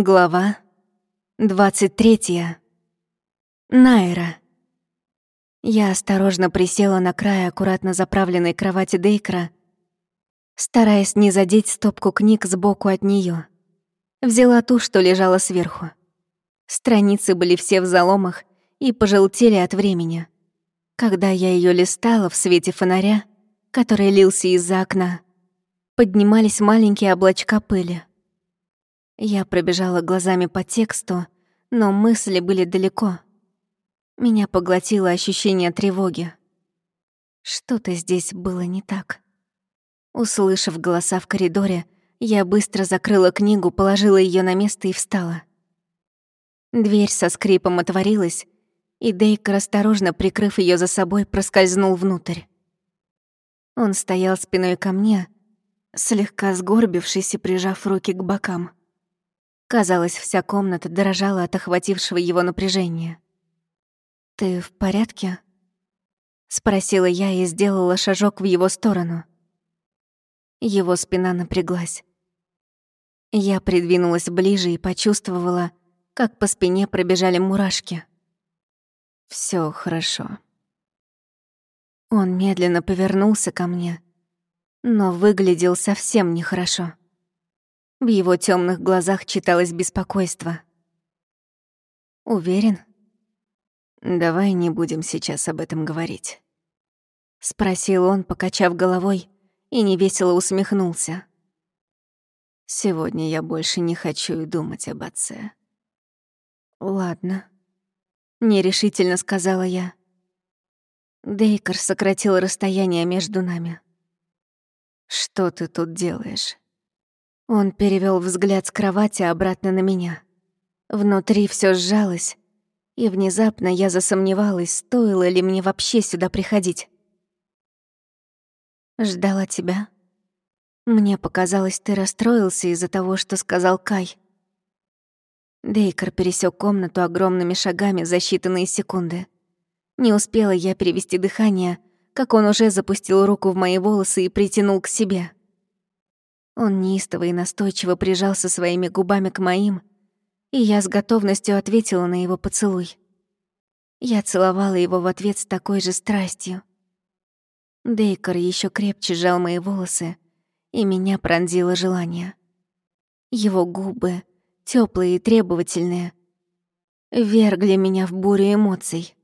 Глава 23. Найра. Я осторожно присела на край аккуратно заправленной кровати Дейкра, стараясь не задеть стопку книг сбоку от нее. Взяла ту, что лежала сверху. Страницы были все в заломах и пожелтели от времени. Когда я ее листала в свете фонаря, который лился из-за окна, поднимались маленькие облачка пыли. Я пробежала глазами по тексту, но мысли были далеко. Меня поглотило ощущение тревоги. Что-то здесь было не так. Услышав голоса в коридоре, я быстро закрыла книгу, положила ее на место и встала. Дверь со скрипом отворилась, и Дейкер, осторожно прикрыв ее за собой, проскользнул внутрь. Он стоял спиной ко мне, слегка сгорбившись и прижав руки к бокам. Казалось, вся комната дрожала от охватившего его напряжения. «Ты в порядке?» Спросила я и сделала шажок в его сторону. Его спина напряглась. Я придвинулась ближе и почувствовала, как по спине пробежали мурашки. Все хорошо». Он медленно повернулся ко мне, но выглядел совсем нехорошо. В его темных глазах читалось беспокойство. «Уверен?» «Давай не будем сейчас об этом говорить», — спросил он, покачав головой, и невесело усмехнулся. «Сегодня я больше не хочу и думать об отце». «Ладно», — нерешительно сказала я. Дейкер сократил расстояние между нами. «Что ты тут делаешь?» Он перевел взгляд с кровати обратно на меня. Внутри все сжалось, и внезапно я засомневалась, стоило ли мне вообще сюда приходить. Ждала тебя. Мне показалось, ты расстроился из-за того, что сказал Кай. Дейкер пересек комнату огромными шагами за считанные секунды. Не успела я перевести дыхание, как он уже запустил руку в мои волосы и притянул к себе. Он неистово и настойчиво прижался своими губами к моим, и я с готовностью ответила на его поцелуй. Я целовала его в ответ с такой же страстью. Дейкер еще крепче сжал мои волосы, и меня пронзило желание. Его губы, теплые и требовательные, вергли меня в бурю эмоций.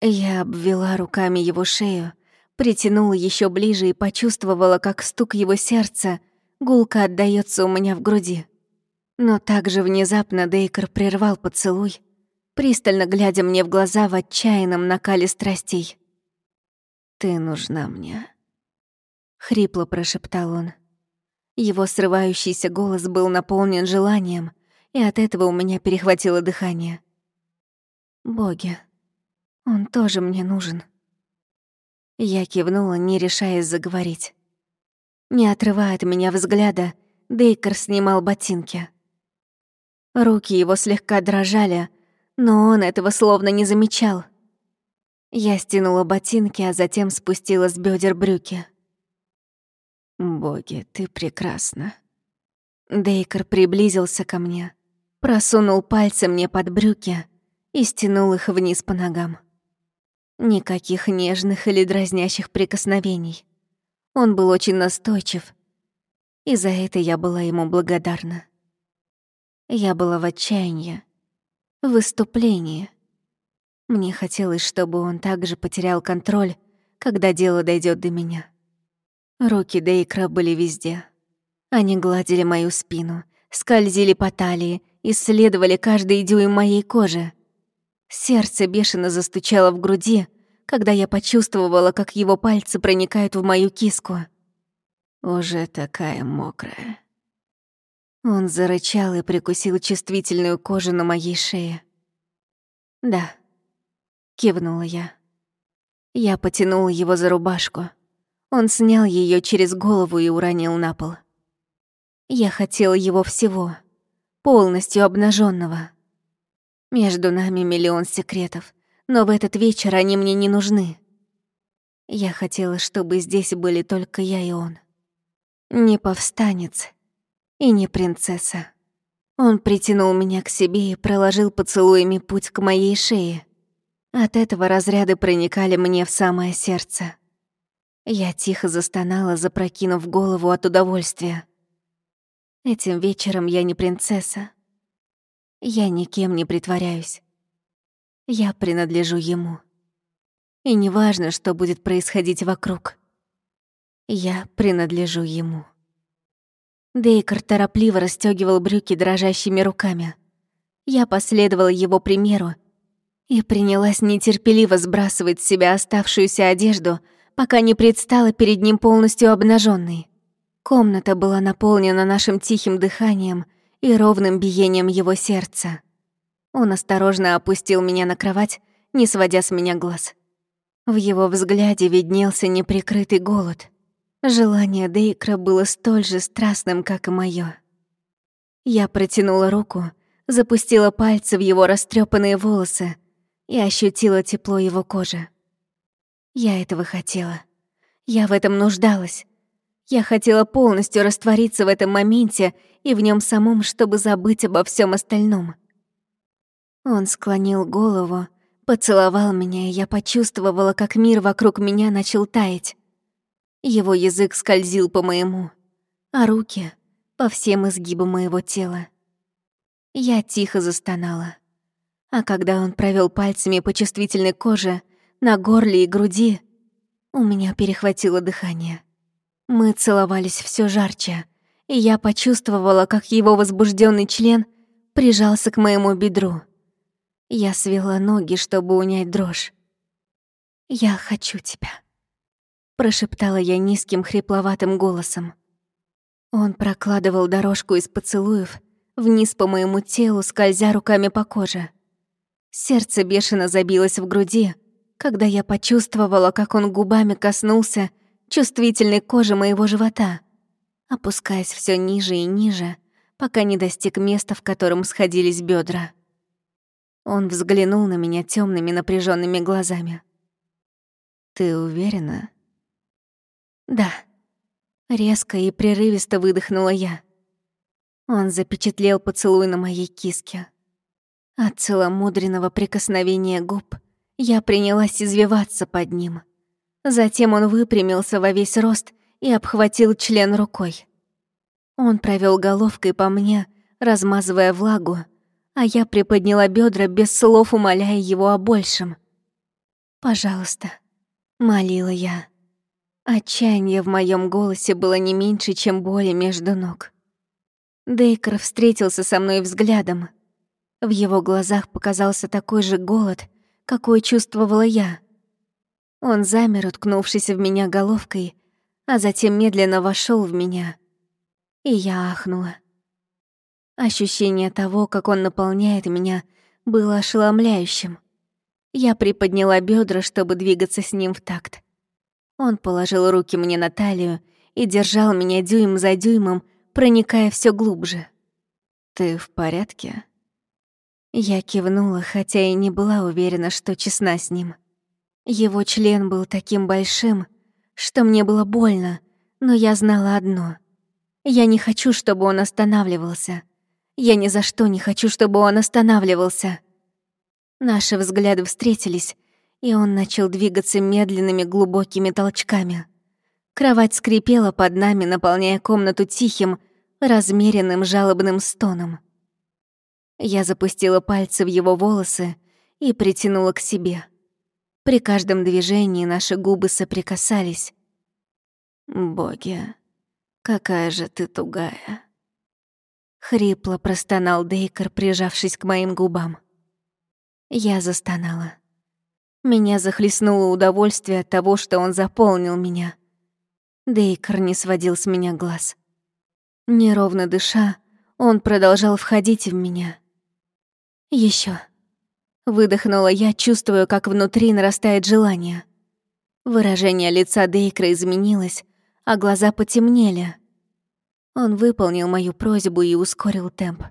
Я обвела руками его шею, притянула еще ближе и почувствовала, как стук его сердца — Гулка отдаётся у меня в груди. Но также внезапно Дейкер прервал поцелуй, пристально глядя мне в глаза в отчаянном накале страстей. «Ты нужна мне», — хрипло прошептал он. Его срывающийся голос был наполнен желанием, и от этого у меня перехватило дыхание. «Боги, он тоже мне нужен». Я кивнула, не решаясь заговорить. Не отрывая от меня взгляда, Дейкер снимал ботинки. Руки его слегка дрожали, но он этого словно не замечал. Я стянула ботинки, а затем спустила с бедер брюки. «Боги, ты прекрасна». Дейкер приблизился ко мне, просунул пальцы мне под брюки и стянул их вниз по ногам. Никаких нежных или дразнящих прикосновений. Он был очень настойчив, и за это я была ему благодарна. Я была в отчаянии, в выступлении. Мне хотелось, чтобы он также потерял контроль, когда дело дойдет до меня. Руки Дейкра были везде. Они гладили мою спину, скользили по талии, исследовали каждый дюйм моей кожи. Сердце бешено застучало в груди, когда я почувствовала, как его пальцы проникают в мою киску. Уже такая мокрая. Он зарычал и прикусил чувствительную кожу на моей шее. «Да», — кивнула я. Я потянула его за рубашку. Он снял ее через голову и уронил на пол. Я хотела его всего, полностью обнаженного. Между нами миллион секретов, но в этот вечер они мне не нужны. Я хотела, чтобы здесь были только я и он. Не повстанец и не принцесса. Он притянул меня к себе и проложил поцелуями путь к моей шее. От этого разряды проникали мне в самое сердце. Я тихо застонала, запрокинув голову от удовольствия. Этим вечером я не принцесса. Я никем не притворяюсь. Я принадлежу ему. И неважно, что будет происходить вокруг. Я принадлежу ему. Дейкер торопливо расстёгивал брюки дрожащими руками. Я последовала его примеру и принялась нетерпеливо сбрасывать с себя оставшуюся одежду, пока не предстала перед ним полностью обнаженной. Комната была наполнена нашим тихим дыханием и ровным биением его сердца. Он осторожно опустил меня на кровать, не сводя с меня глаз. В его взгляде виднелся неприкрытый голод — Желание Дейкра было столь же страстным, как и моё. Я протянула руку, запустила пальцы в его растрепанные волосы и ощутила тепло его кожи. Я этого хотела. Я в этом нуждалась. Я хотела полностью раствориться в этом моменте и в нем самом, чтобы забыть обо всем остальном. Он склонил голову, поцеловал меня, и я почувствовала, как мир вокруг меня начал таять. Его язык скользил по моему, а руки — по всем изгибам моего тела. Я тихо застонала. А когда он провел пальцами по чувствительной коже, на горле и груди, у меня перехватило дыхание. Мы целовались все жарче, и я почувствовала, как его возбужденный член прижался к моему бедру. Я свела ноги, чтобы унять дрожь. «Я хочу тебя» прошептала я низким хрипловатым голосом. Он прокладывал дорожку из поцелуев вниз по моему телу, скользя руками по коже. Сердце бешено забилось в груди, когда я почувствовала, как он губами коснулся чувствительной кожи моего живота, опускаясь все ниже и ниже, пока не достиг места, в котором сходились бедра. Он взглянул на меня темными напряженными глазами. «Ты уверена?» «Да». Резко и прерывисто выдохнула я. Он запечатлел поцелуй на моей киске. От целомудренного прикосновения губ я принялась извиваться под ним. Затем он выпрямился во весь рост и обхватил член рукой. Он провел головкой по мне, размазывая влагу, а я приподняла бедра без слов, умоляя его о большем. «Пожалуйста», — молила я. Отчаяние в моем голосе было не меньше, чем боли между ног. Дейкер встретился со мной взглядом. В его глазах показался такой же голод, какой чувствовала я. Он замер, уткнувшись в меня головкой, а затем медленно вошел в меня. И я ахнула. Ощущение того, как он наполняет меня, было ошеломляющим. Я приподняла бедра, чтобы двигаться с ним в такт. Он положил руки мне на талию и держал меня дюйм за дюймом, проникая все глубже. «Ты в порядке?» Я кивнула, хотя и не была уверена, что честна с ним. Его член был таким большим, что мне было больно, но я знала одно. Я не хочу, чтобы он останавливался. Я ни за что не хочу, чтобы он останавливался. Наши взгляды встретились, и он начал двигаться медленными глубокими толчками. Кровать скрипела под нами, наполняя комнату тихим, размеренным жалобным стоном. Я запустила пальцы в его волосы и притянула к себе. При каждом движении наши губы соприкасались. «Боги, какая же ты тугая!» Хрипло простонал Дейкер, прижавшись к моим губам. Я застонала. Меня захлестнуло удовольствие от того, что он заполнил меня. Дейкер не сводил с меня глаз. Неровно дыша, он продолжал входить в меня. Еще. Выдохнула я, чувствуя, как внутри нарастает желание. Выражение лица Дейкра изменилось, а глаза потемнели. Он выполнил мою просьбу и ускорил темп.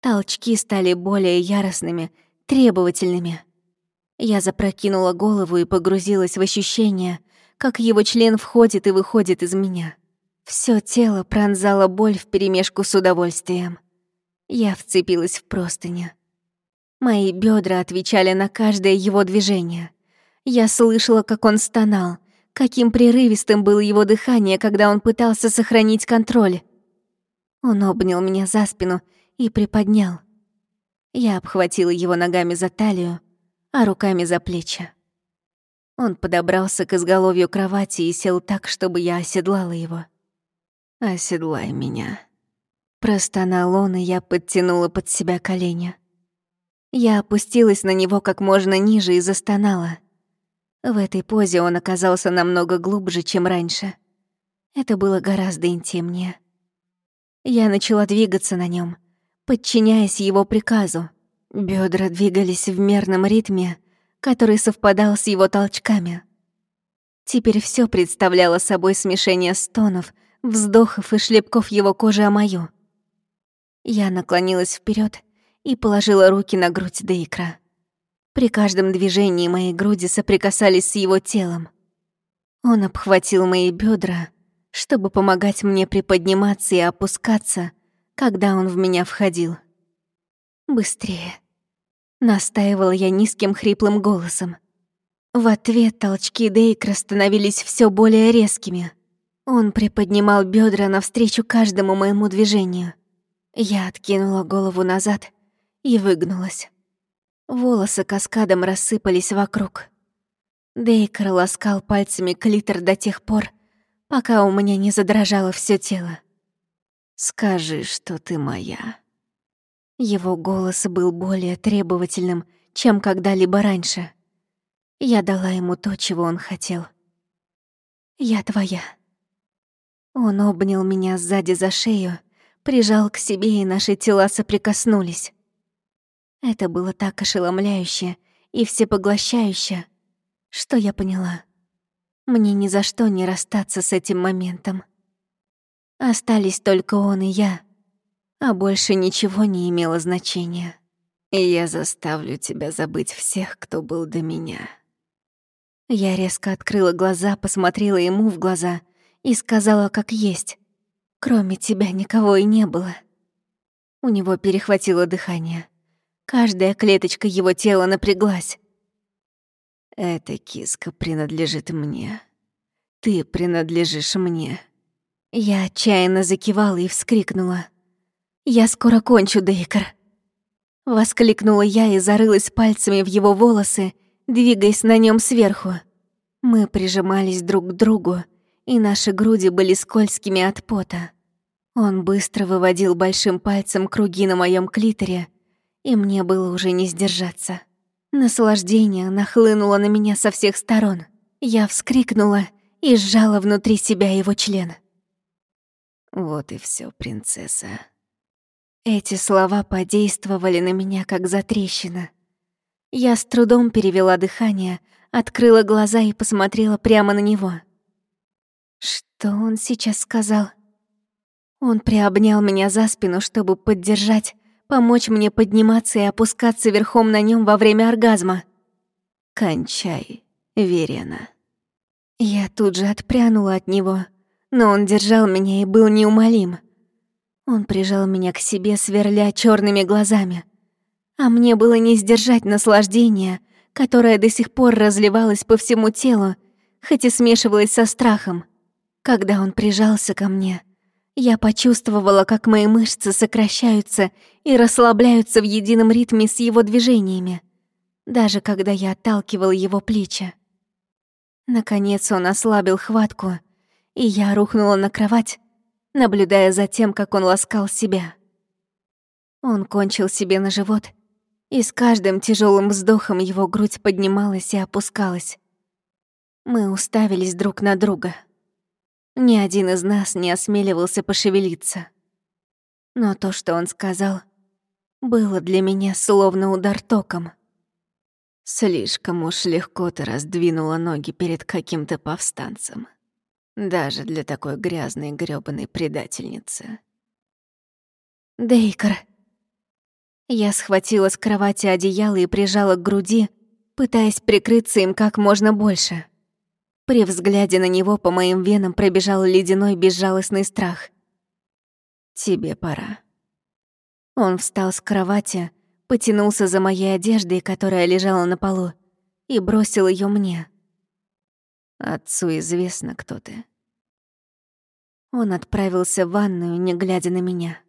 Толчки стали более яростными, требовательными. Я запрокинула голову и погрузилась в ощущение, как его член входит и выходит из меня. Всё тело пронзало боль вперемешку с удовольствием. Я вцепилась в простыню. Мои бедра отвечали на каждое его движение. Я слышала, как он стонал, каким прерывистым было его дыхание, когда он пытался сохранить контроль. Он обнял меня за спину и приподнял. Я обхватила его ногами за талию, а руками за плечи. Он подобрался к изголовью кровати и сел так, чтобы я оседлала его. «Оседлай меня», — простонал он, и я подтянула под себя колени. Я опустилась на него как можно ниже и застонала. В этой позе он оказался намного глубже, чем раньше. Это было гораздо интимнее. Я начала двигаться на нем, подчиняясь его приказу. Бедра двигались в мерном ритме, который совпадал с его толчками. Теперь все представляло собой смешение стонов, вздохов и шлепков его кожи о мою. Я наклонилась вперед и положила руки на грудь Дейкра. При каждом движении мои груди соприкасались с его телом. Он обхватил мои бедра, чтобы помогать мне приподниматься и опускаться, когда он в меня входил. «Быстрее!» — настаивала я низким хриплым голосом. В ответ толчки Дейкра становились все более резкими. Он приподнимал бедра навстречу каждому моему движению. Я откинула голову назад и выгнулась. Волосы каскадом рассыпались вокруг. Дейкер ласкал пальцами клитор до тех пор, пока у меня не задрожало все тело. «Скажи, что ты моя». Его голос был более требовательным, чем когда-либо раньше. Я дала ему то, чего он хотел. «Я твоя». Он обнял меня сзади за шею, прижал к себе, и наши тела соприкоснулись. Это было так ошеломляюще и всепоглощающе, что я поняла. Мне ни за что не расстаться с этим моментом. Остались только он и я, а больше ничего не имело значения. И я заставлю тебя забыть всех, кто был до меня. Я резко открыла глаза, посмотрела ему в глаза и сказала, как есть. Кроме тебя никого и не было. У него перехватило дыхание. Каждая клеточка его тела напряглась. «Эта киска принадлежит мне. Ты принадлежишь мне». Я отчаянно закивала и вскрикнула. «Я скоро кончу, Дейкер!» Воскликнула я и зарылась пальцами в его волосы, двигаясь на нем сверху. Мы прижимались друг к другу, и наши груди были скользкими от пота. Он быстро выводил большим пальцем круги на моем клиторе, и мне было уже не сдержаться. Наслаждение нахлынуло на меня со всех сторон. Я вскрикнула и сжала внутри себя его член. «Вот и все, принцесса». Эти слова подействовали на меня, как затрещина. Я с трудом перевела дыхание, открыла глаза и посмотрела прямо на него. Что он сейчас сказал? Он приобнял меня за спину, чтобы поддержать, помочь мне подниматься и опускаться верхом на нем во время оргазма. «Кончай, Верена». Я тут же отпрянула от него, но он держал меня и был неумолим. Он прижал меня к себе, сверля черными глазами. А мне было не сдержать наслаждение, которое до сих пор разливалось по всему телу, хоть и смешивалось со страхом. Когда он прижался ко мне, я почувствовала, как мои мышцы сокращаются и расслабляются в едином ритме с его движениями, даже когда я отталкивала его плечи. Наконец он ослабил хватку, и я рухнула на кровать, наблюдая за тем, как он ласкал себя. Он кончил себе на живот, и с каждым тяжелым вздохом его грудь поднималась и опускалась. Мы уставились друг на друга. Ни один из нас не осмеливался пошевелиться. Но то, что он сказал, было для меня словно удар током. Слишком уж легко ты раздвинула ноги перед каким-то повстанцем. Даже для такой грязной грёбаной предательницы. Дейкер. Я схватила с кровати одеяло и прижала к груди, пытаясь прикрыться им как можно больше. При взгляде на него по моим венам пробежал ледяной безжалостный страх. «Тебе пора». Он встал с кровати, потянулся за моей одеждой, которая лежала на полу, и бросил ее мне. «Отцу известно, кто ты». Он отправился в ванную, не глядя на меня.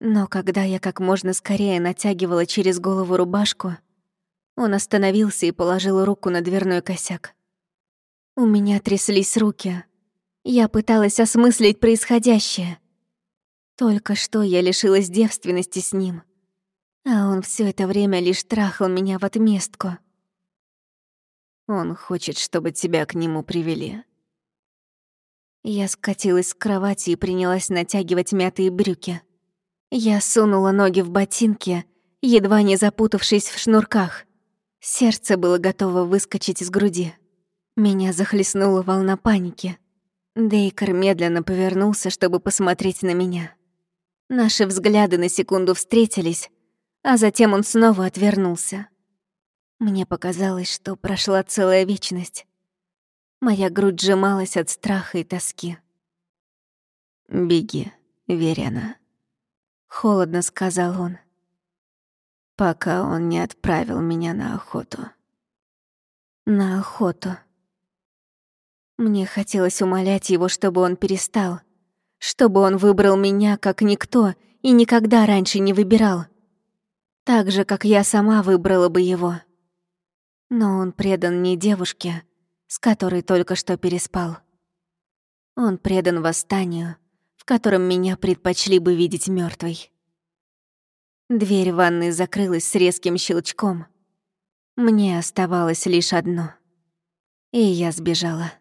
Но когда я как можно скорее натягивала через голову рубашку, он остановился и положил руку на дверной косяк. У меня тряслись руки. Я пыталась осмыслить происходящее. Только что я лишилась девственности с ним, а он все это время лишь трахал меня в отместку. Он хочет, чтобы тебя к нему привели. Я скатилась с кровати и принялась натягивать мятые брюки. Я сунула ноги в ботинки, едва не запутавшись в шнурках. Сердце было готово выскочить из груди. Меня захлестнула волна паники. Дейкер медленно повернулся, чтобы посмотреть на меня. Наши взгляды на секунду встретились, а затем он снова отвернулся. Мне показалось, что прошла целая вечность. Моя грудь сжималась от страха и тоски. «Беги, Верена», — холодно сказал он пока он не отправил меня на охоту. На охоту. Мне хотелось умолять его, чтобы он перестал, чтобы он выбрал меня, как никто, и никогда раньше не выбирал. Так же, как я сама выбрала бы его. Но он предан не девушке, с которой только что переспал. Он предан восстанию, в котором меня предпочли бы видеть мертвой. Дверь ванной закрылась с резким щелчком. Мне оставалось лишь одно. И я сбежала.